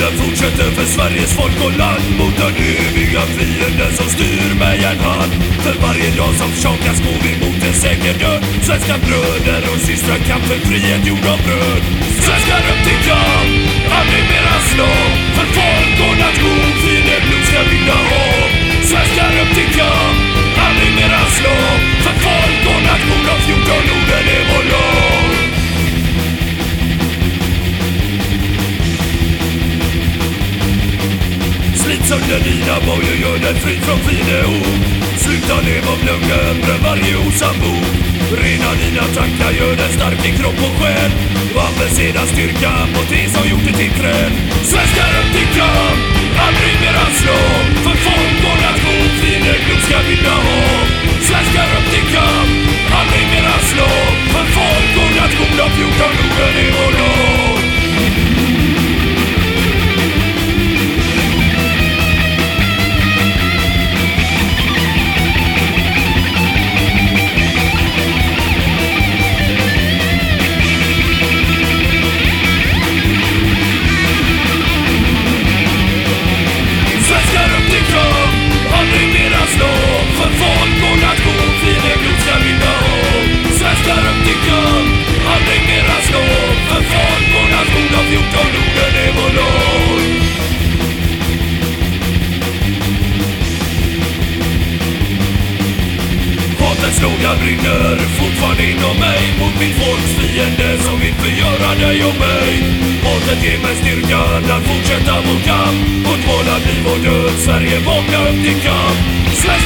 Den fortsätter för Sveriges folk och land mot den eviga fienden som styr med järnhand. För varje dag som tjockas går vi mot en säker död. Svenska bröder och systrar, kamp för frihet gjord av bröd. Svenskar upp till kamp, aldrig mera slå. Sönder dina bojor, gör dig fri från fiendeord Sluta leva av lögner, bränn varje osann Rena dina tankar, gör dig stark i kropp och själ. Använd sedan styrkan mot det som gjort dig till träd? Svenskar upp till kamp, aldrig mer Hatets låga brinner fortfarande inom mig Mot mitt folks fiende som vill förgöra dig och mig. Hatet ger mig styrkan att fortsätta vår kamp. Vårt mål att liv och död, Sverige vakna upp till kamp. Svenskar